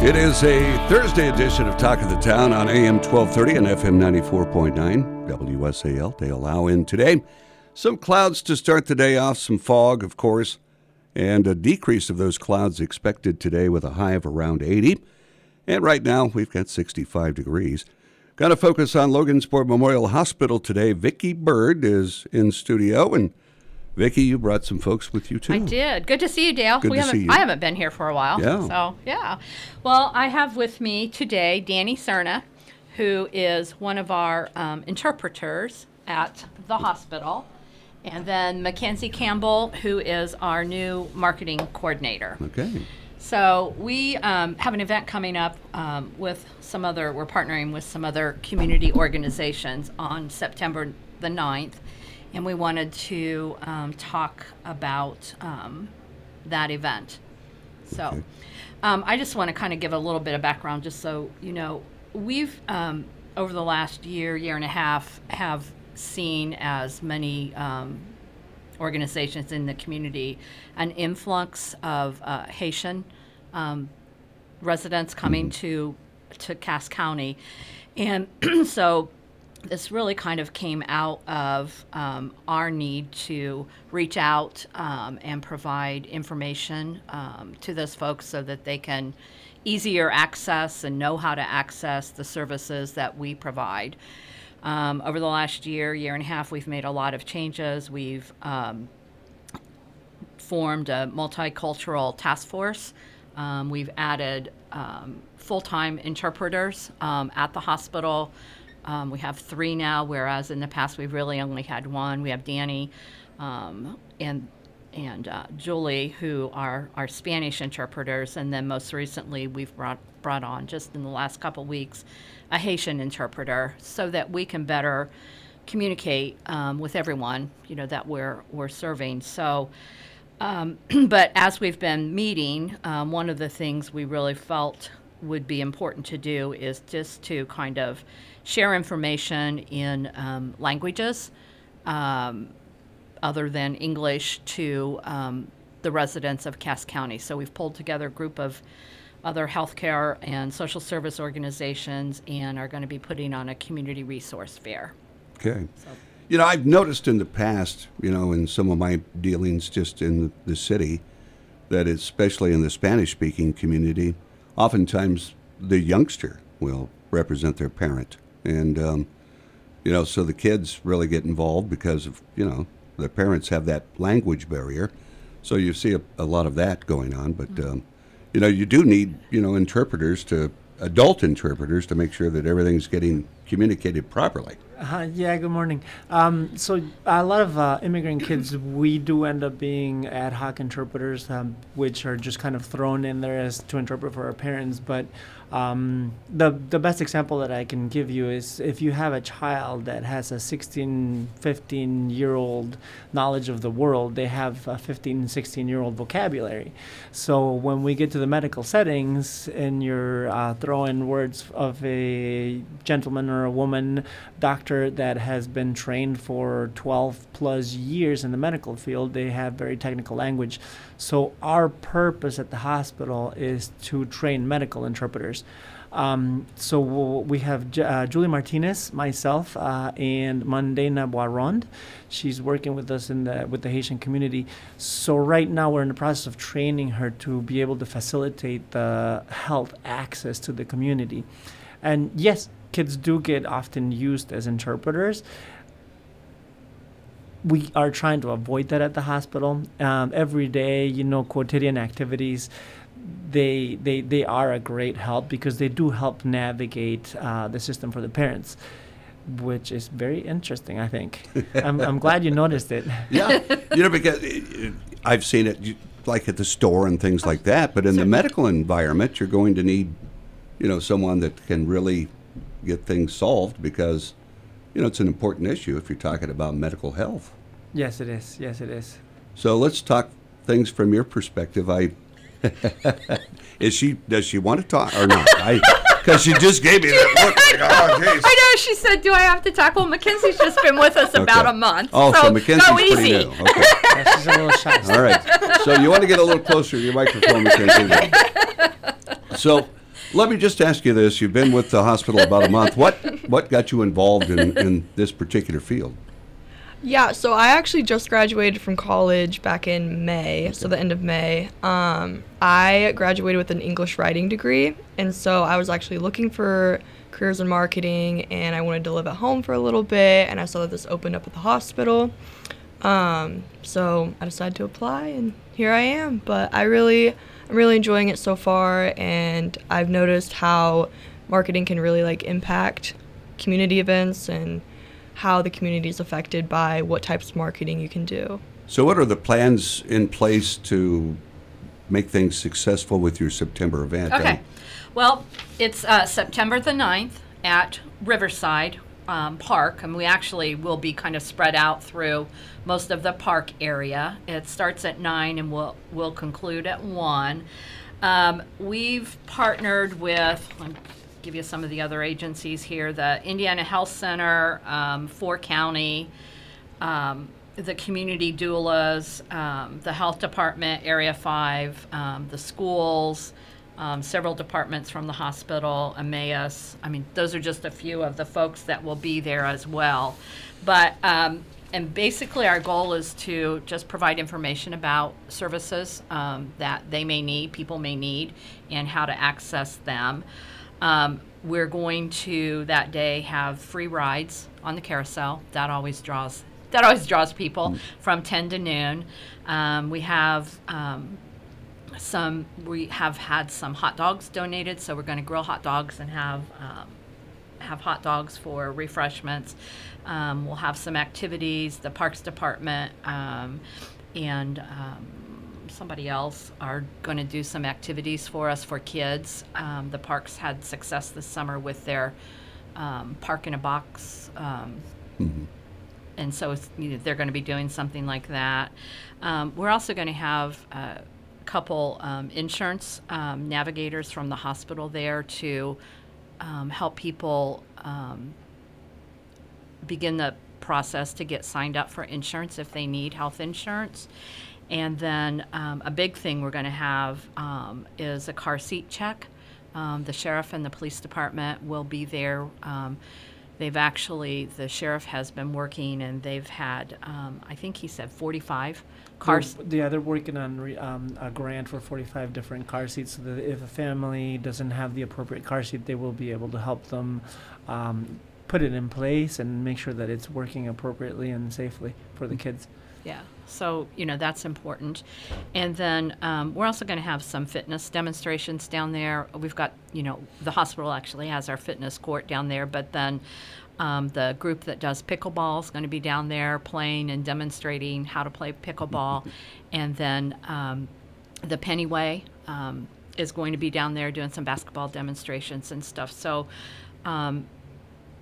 It is a Thursday edition of Talk of the Town on AM 1230 and FM 94.9 WSAL. They allow in today some clouds to start the day off, some fog, of course, and a decrease of those clouds expected today with a high of around 80. And right now, we've got 65 degrees. Got to focus on Logansport Memorial Hospital today. Vicki Bird is in studio and Vicki, you brought some folks with you too. I did. Good to see you, Dale. Good we to haven't see you. I haven't been here for a while. Yeah. So yeah. Well, I have with me today Danny Cerna, who is one of our um, interpreters at the hospital, and then Mackenzie Campbell, who is our new marketing coordinator. Okay. So we um, have an event coming up um, with some other. We're partnering with some other community organizations on September the 9th, and we wanted to um, talk about um, that event. So um, I just want to kind of give a little bit of background, just so you know. We've um, over the last year, year and a half, have seen as many um, organizations in the community an influx of uh, Haitian um, residents coming to to Cass County, and so this really kind of came out of um, our need to reach out um, and provide information um, to those folks so that they can easier access and know how to access the services that we provide. Um, over the last year, year and a half, we've made a lot of changes. We've um, formed a multicultural task force. Um, we've added full time interpreters at the hospital. Um, we have three now, whereas in the past we've really only had one. We have Danny um, and and uh, Julie, who are our Spanish interpreters, and then most recently we've brought brought on just in the last couple weeks a Haitian interpreter, so that we can better communicate um, with everyone, you know, that we're we're serving. So. Um, but as we've been meeting, um, one of the things we really felt would be important to do is just to kind of share information in um, languages um, other than English to um, the residents of Cass County. So we've pulled together a group of other healthcare and social service organizations and are going to be putting on a community resource fair. Okay. You know, I've noticed in the past, you know, in some of my dealings just in the city, that especially in the Spanish speaking community, oftentimes the youngster will represent their parent. And, um, you know, so the kids really get involved because of, you know, their parents have that language barrier. So you see a, a lot of that going on. But, um, you know, you do need, you know, interpreters to, adult interpreters to make sure that everything's getting communicated properly. Uh, yeah, good morning. Um, so a lot of uh, immigrant kids, we do end up being ad hoc interpreters, um, which are just kind of thrown in there as to interpret for our parents. But um, the the best example that I can give you is if you have a child that has a 16, 15 year old knowledge of the world, they have a 15, 16 year old vocabulary. So when we get to the medical settings and you're uh, throwing words of a gentleman or a woman doctor that has been trained for 12 plus years in the medical field, they have very technical language. So our purpose at the hospital is to train medical interpreters. Um, so we have J- uh, Julie Martinez, myself, uh, and Mandena Boirond. She's working with us in the with the Haitian community. So right now we're in the process of training her to be able to facilitate the health access to the community. And yes, kids do get often used as interpreters we are trying to avoid that at the hospital. Um, every day, you know, quotidian activities, they they they are a great help because they do help navigate uh, the system for the parents. which is very interesting. I think. I'm, I'm glad you noticed it. Yeah, you know, because it, it, I've seen it you- like at the store and things like that. But in the medical environment, you're going to need, you know, someone that can really get things solved because, you know, it's an important issue if you're talking about medical health. Yes, it is. Yes, it is. So let's talk things from your perspective. I is she does she want to talk or not? Because she just gave me that look. Like, oh, jeez. I know. She said, "Do I have to talk?" Well, Mackenzie's just been with us about Okay. a month. Oh, so, Mackenzie's go pretty easy. new. Okay. Yeah, she's a little shy. All right. So you want to get a little closer to your microphone, Mackenzie. So let me just ask you this: You've been with the hospital about a month. What what got you involved in, in this particular field? Yeah, so I actually just graduated from college back in May, so the end of May. Um, I graduated with an English writing degree, and so I was actually looking for careers in marketing, and I wanted to live at home for a little bit, and I saw that this opened up at the hospital. Um, so I decided to apply, and here I am. But I really, I'm really enjoying it so far, and I've noticed how marketing can really like impact community events and how the community is affected by what types of marketing you can do. So what are the plans in place to make things successful with your September event? Okay. Well, it's uh, September the 9th at Riverside um, Park, and we actually will be kind of spread out through most of the park area. It starts at 9 and will will conclude at 1. Um, we've partnered with, I'll give you some of the other agencies here the Indiana Health Center, um, Four County, um, the community doulas, um, the health department, Area 5, um, the schools, um, several departments from the hospital, Emmaus. I mean, those are just a few of the folks that will be there as well. But, um, and basically, our goal is to just provide information about services um, that they may need, people may need, and how to access them. Um, we're going to that day have free rides on the carousel. That always draws that always draws people from 10 to noon. Um, we have um, some we have had some hot dogs donated, so we're going to grill hot dogs and have um, have hot dogs for refreshments. Um, we'll have some activities. The Parks Department um, and um, somebody else are going to do some activities for us for kids. Um, the parks had success this summer with their um, park in a box. Um, and so it's, you know, they're going to be doing something like that. Um, we're also going to have a couple um, insurance um, navigators from the hospital there to um, help people um, begin the process to get signed up for insurance if they need health insurance. And then um, a big thing we're going to have is a car seat check. The sheriff and the police department will be there. They've actually, the sheriff has been working and they've had, um, I think he said 45 cars. They're, yeah, they're working on re, um, a grant for 45 different car seats so that if a family doesn't have the appropriate car seat, they will be able to help them um, put it in place and make sure that it's working appropriately and safely for the kids. Yeah, so, you know, that's important. And then um, we're also going to have some fitness demonstrations down there. We've got, you know, the hospital actually has our fitness court down there, but then um, the group that does pickleball is going to be down there playing and demonstrating how to play pickleball. And then um, the Pennyway um, is going to be down there doing some basketball demonstrations and stuff. So um,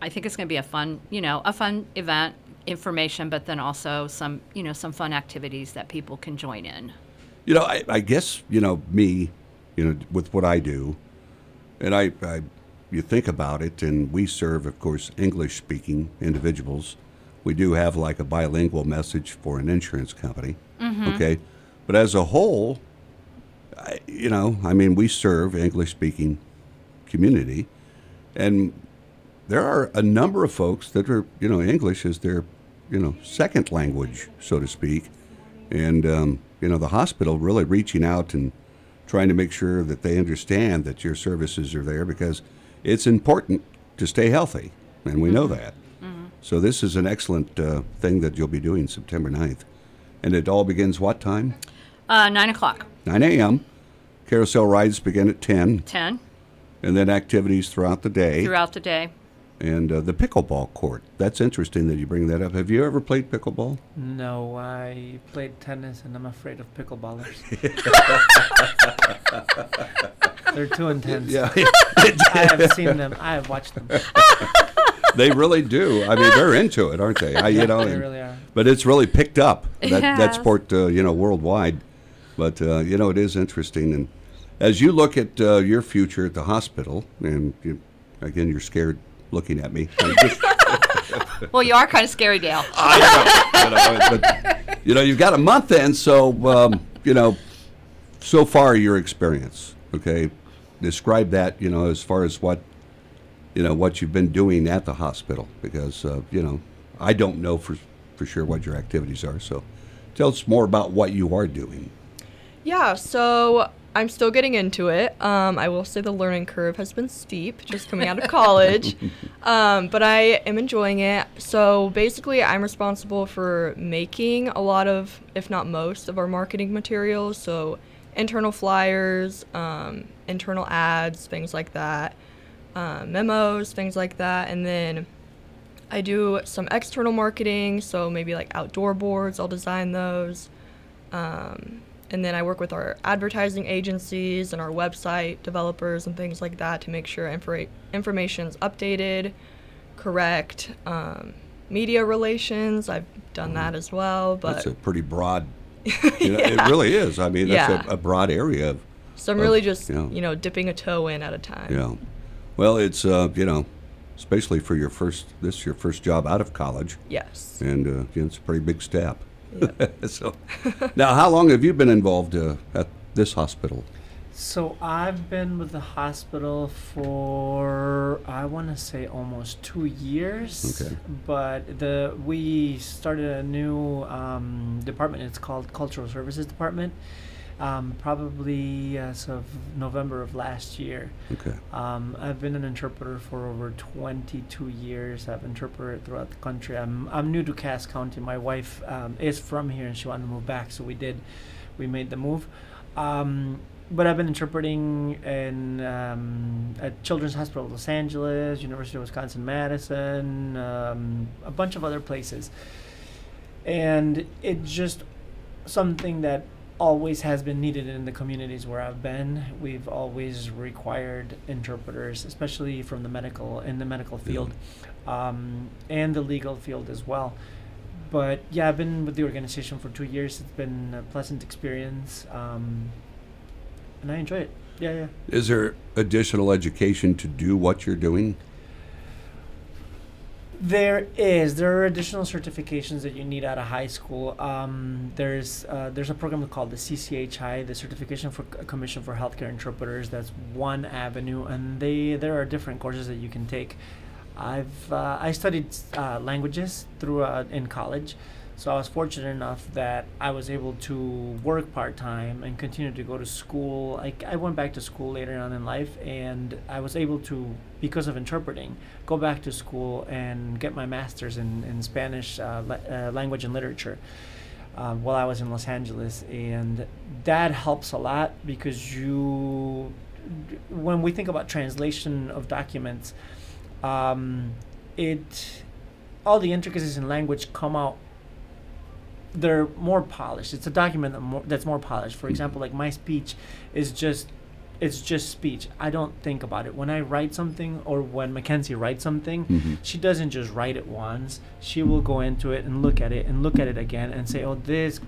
I think it's going to be a fun, you know, a fun event, information, but then also some, you know, some fun activities that people can join in. You know, I, I guess you know me, you know, with what I do, and I, I, you think about it, and we serve, of course, English-speaking individuals. We do have like a bilingual message for an insurance company, mm-hmm. okay, but as a whole, I, you know, I mean, we serve English-speaking community, and there are a number of folks that are, you know, English is their, you know, second language, so to speak. And, um, you know, the hospital really reaching out and trying to make sure that they understand that your services are there because it's important to stay healthy, and we know that. So this is an excellent uh, thing that you'll be doing September 9th. And it all begins what time? Uh, nine o'clock, 9 a.m. Carousel rides begin at 10, 10 and then activities throughout the day. throughout the day. And uh, the pickleball court. That's interesting that you bring that up. Have you ever played pickleball? No, I played tennis and I'm afraid of pickleballers. They're too intense. Yeah, I have seen them. I have watched them. they really do. I mean, they're into it, aren't they? I, you know, they and- really are. but it's really picked up that that sport, uh, you know, worldwide. But uh, you know, it is interesting. And as you look at uh, your future at the hospital, and you, again, you're scared looking at me. Well, you are kind of scary, Dale. I know, you know, but you know, you've got a month in, so um, you know, so far your experience. Okay, describe that. You know, as far as what you know what you've been doing at the hospital, because uh, you know, I don't know for for sure what your activities are. So, tell us more about what you are doing. Yeah, so I'm still getting into it. Um, I will say the learning curve has been steep just coming out of college, um, but I am enjoying it. So basically, I'm responsible for making a lot of, if not most, of our marketing materials. So internal flyers, um, internal ads, things like that, uh, memos, things like that, and then. I do some external marketing, so maybe like outdoor boards, I'll design those. Um, and then I work with our advertising agencies and our website developers and things like that to make sure infor- information's updated, correct. Um, media relations, I've done that as well. But That's a pretty broad. You know, It really is. I mean, that's Yeah. a, a broad area of. so I'm of, really just, you know. you know, dipping a toe in at a time. Yeah. Well, it's uh, you know, especially for your first this is your first job out of college. Yes. and uh, yeah, it's a pretty big step. Yep. so, now how long have you been involved uh, at this hospital? So I've been with the hospital for I want to say almost two years. Okay. But the we started a new um, department. It's called Cultural Services Department. Um, probably as of November of last year. Okay, Um, I've been an interpreter for over 22 years. I've interpreted throughout the country. I'm, I'm new to Cass County. My wife um, is from here and she wanted to move back, so we did. We made the move. Um, but I've been interpreting in um, at Children's Hospital Los Angeles, University of Wisconsin Madison, um, a bunch of other places. And it's just something that always has been needed in the communities where I've been. We've always required interpreters, especially from the medical in the medical field, um, and the legal field as well. But yeah, I've been with the organization for two years. It's been a pleasant experience, um, and I enjoy it. Yeah, yeah. is there additional education to do what you're doing? There is. There are additional certifications that you need out of high school. Um, there's uh, there's a program called the CCHI, the Certification for C- Commission for Healthcare Interpreters. That's one avenue, and they there are different courses that you can take. I've uh, I studied uh, languages through uh, in college, so I was fortunate enough that I was able to work part time and continue to go to school. I, I went back to school later on in life, and I was able to, because of interpreting, go back to school and get my master's in in Spanish uh, uh, language and literature. Um, while I was in Los Angeles, and that helps a lot because you, when we think about translation of documents, um, it all the intricacies in language come out they're more polished. It's a document that more, that's more polished. For example like my speech is just it's just speech. I don't think about it. When i write something or when mackenzie writes something Mhm. she doesn't just write it once. She will go into it and look at it and look at it again and say oh this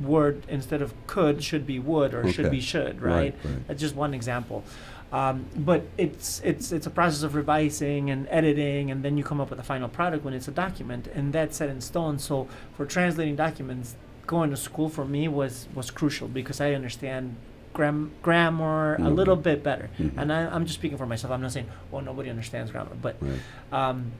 word instead of could should be would or should be should Right, right, right. that's just one example um, but it's it's it's a process of revising and editing and then you come up with a final product when it's a document and that's set in stone so for translating documents going to school for me was was crucial because i understand gram- grammar a Mhm. little bit better Mhm. and I, i'm just speaking for myself i'm not saying well nobody understands grammar but Right. um,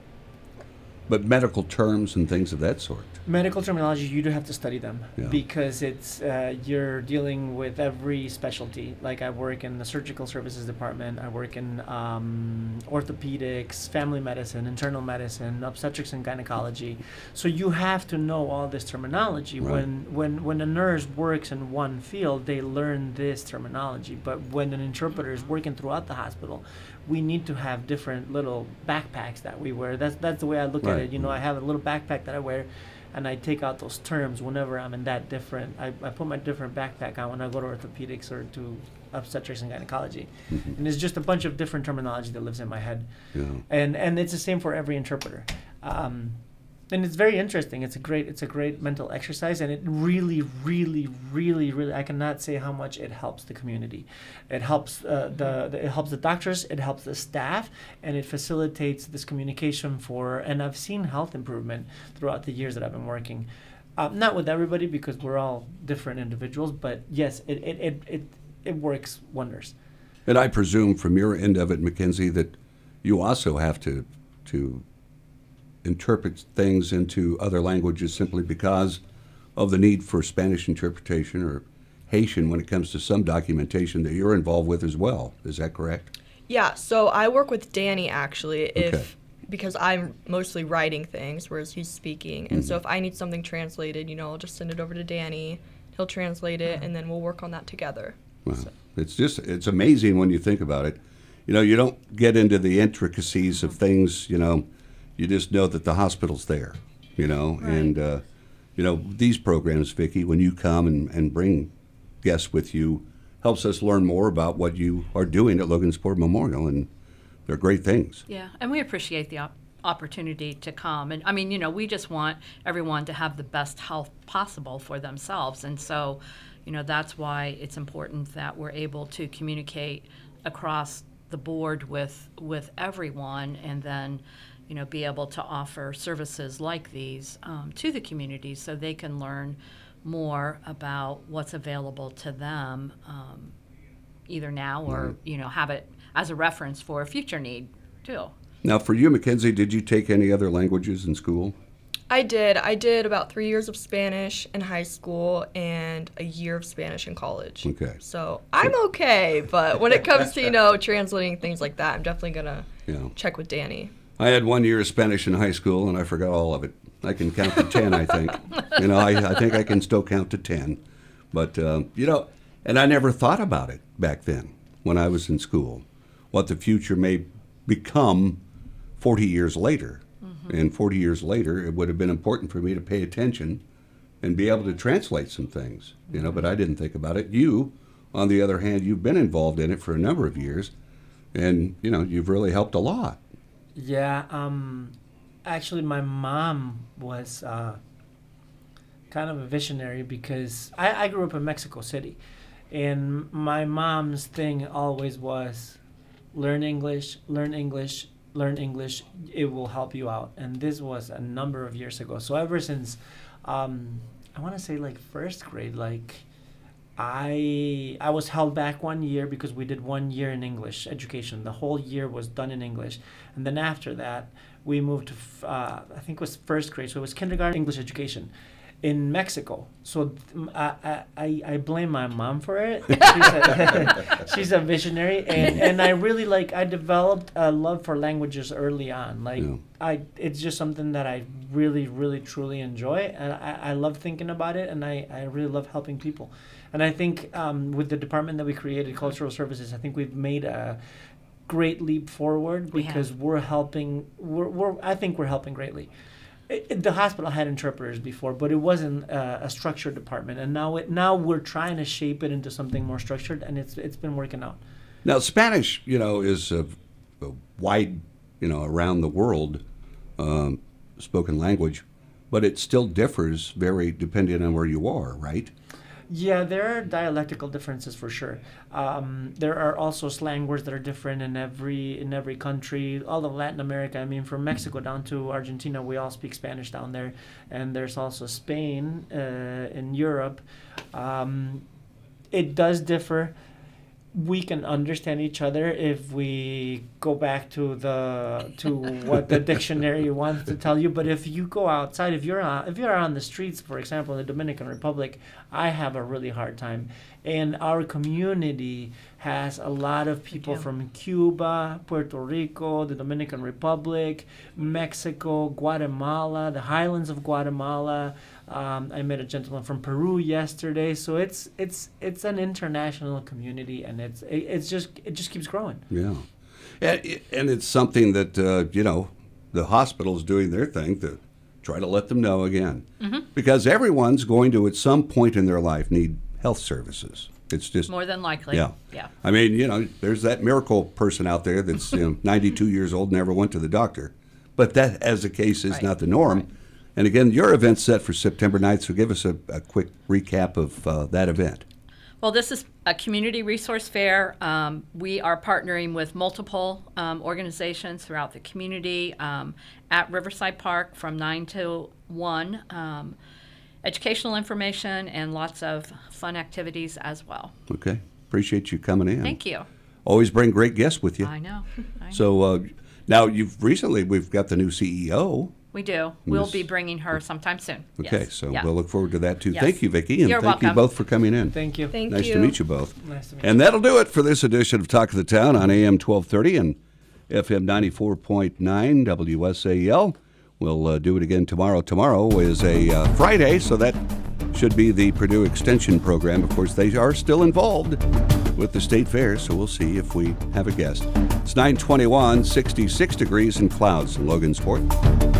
But medical terms and things of that sort. medical terminology you do have to study them Yeah. because it's uh, you're dealing with every specialty like i work in the surgical services department i work in um, orthopedics family medicine internal medicine obstetrics and gynecology so you have to know all this terminology Right. when when when a nurse works in one field they learn this terminology but when an interpreter is working throughout the hospital we need to have different little backpacks that we wear. That's that's the way I look at it. You know, I have a little backpack that I wear, and I take out those terms whenever I'm in that different. I, I put my different backpack on when I go to orthopedics or to obstetrics and gynecology, and it's just a bunch of different terminology that lives in my head, Yeah. and and it's the same for every interpreter. Um, and it's very interesting. It's a great, it's a great mental exercise, and it really, really, really, really. I cannot say how much it helps the community. It helps uh, the, the, it helps the doctors, it helps the staff, and it facilitates this communication for. And I've seen health improvement throughout the years that I've been working. Uh, not with everybody because we're all different individuals, but yes, it it, it, it, it works wonders. And I presume from your end of it, Mackenzie, that you also have to to interpret things into other languages simply because of the need for Spanish interpretation or Haitian when it comes to some documentation that you're involved with as well. Is that correct? Yeah, so I work with Danny actually if Okay. because I'm mostly writing things whereas he's speaking. And so mm-hmm. if I need something translated, you know, I'll just send it over to Danny. He'll translate it and then we'll work on that together. Well, it's just it's amazing when you think about it. You know, you don't get into the intricacies of things. You know, you just know that the hospital's there. You know, and uh, you know these programs, Vicki, when you come and, and bring guests with you, helps us learn more about what you are doing at Logansport Memorial, and they're great things. Yeah, and we appreciate the op- opportunity to come. And I mean, you know, we just want everyone to have the best health possible for themselves. And so, you know, that's why it's important that we're able to communicate across the board with with everyone, and then, you know, be able to offer services like these um, to the community so they can learn more about what's available to them. Um, either now or you know have it as a reference for a future need too. Now, for you, Mackenzie, did you take any other languages in school? I did. I did about three years of Spanish in high school and a year of Spanish in college. Okay. So I'm okay, but when it comes to, you know, translating things like that, I'm definitely going to Yeah. check with Danny. I had one year of Spanish in high school, and I forgot all of it. I can count to ten, I think. You know, I, I think I can still count to ten. But um, you know, and I never thought about it back then when I was in school, what the future may become forty years later. And forty years later, it would have been important for me to pay attention and be able to translate some things. You know, but I didn't think about it. You, on the other hand, you've been involved in it for a number of years, and you know, you've really helped a lot. Yeah, um, actually, my mom was uh, kind of a visionary because I, I grew up in Mexico City, and my mom's thing always was learn English, learn English, learn English. It will help you out. And this was a number of years ago. So ever since, um, I want to say like first grade, like. I I was held back one year because we did one year in English education. The whole year was done in English, and then after that we moved to f- uh, I think it was first grade, so it was kindergarten English education in Mexico. So th- I, I- I blame my mom for it. She's a, she's a visionary, and, and I really like I developed a love for languages early on. Like Yeah. I it's just something that I really really truly enjoy, and I, I love thinking about it, and I, I really love helping people. And I think um, with the department that we created, Cultural Services, I think we've made a great leap forward We because we're helping. We're, we're I think we're helping greatly. It, it- the hospital had interpreters before, but it wasn't uh, a structured department, and now it now we're trying to shape it into something more structured, and it's it's been working out. Now, Spanish, you know, is a, a wide, you know, around the world um, spoken language, but it still differs very depending on where you are, right? Yeah, there are dialectical differences for sure. Um, there are also slang words that are different in every in every country. All of Latin America. I mean, from Mexico down to Argentina, we all speak Spanish down there, and there's also Spain uh, in Europe. Um, it does differ. We can understand each other if we go back to the to what the dictionary wants to tell you. But if you go outside, if you're on, if you're on the streets, for example, in the Dominican Republic, I have a really hard time. And our community has a lot of people from Cuba, Puerto Rico, the Dominican Republic, Mexico, Guatemala, the highlands of Guatemala. Um, I met a gentleman from Peru yesterday, so it's it's it's an international community, and it's it, it's just it just keeps growing. Yeah. And, and it's something that, uh, you know, the hospital's doing their thing to try to let them know again. Mm-hmm. Because everyone's going to, at some point in their life, need health services. It's just More than likely. yeah. Yeah. I mean, you know, there's that miracle person out there that's you know 92 years old, never went to the doctor. But that, as a case, is Right. not the norm. And again, your event's set for September 9th, so give us a, a quick recap of uh, that event. Well, this is a community resource fair. Um, we are partnering with multiple um, organizations throughout the community um, at Riverside Park from 9 to 1. Um, educational information and lots of fun activities as well. Okay. Appreciate you coming in. Thank you. Always bring great guests with you. I know. I know. So uh, now you've recently we've got the new CEO. We do. We'll Miss- be bringing her sometime soon. Okay, Yes. so Yeah. we'll look forward to that too. Yes. Thank you, Vicki, and You're thank you both for coming in. Thank you. Thank nice you. to meet you both. Nice to meet you. And that'll do it for this edition of Talk of the Town on AM 1230 and FM 94.9 WSAL. We'll uh, do it again tomorrow. Tomorrow is a uh, Friday, so that should be the Purdue Extension Program. Of course, they are still involved with the state fair, so we'll see if we have a guest. It's 921, 66 degrees and clouds in Logansport.